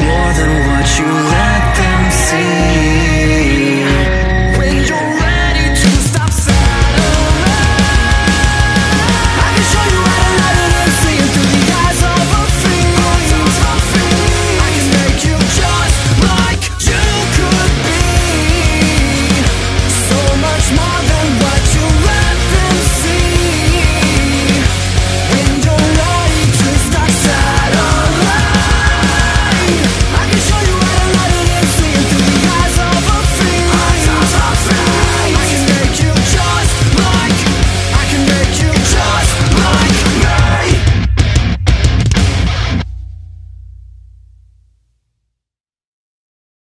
more than what you let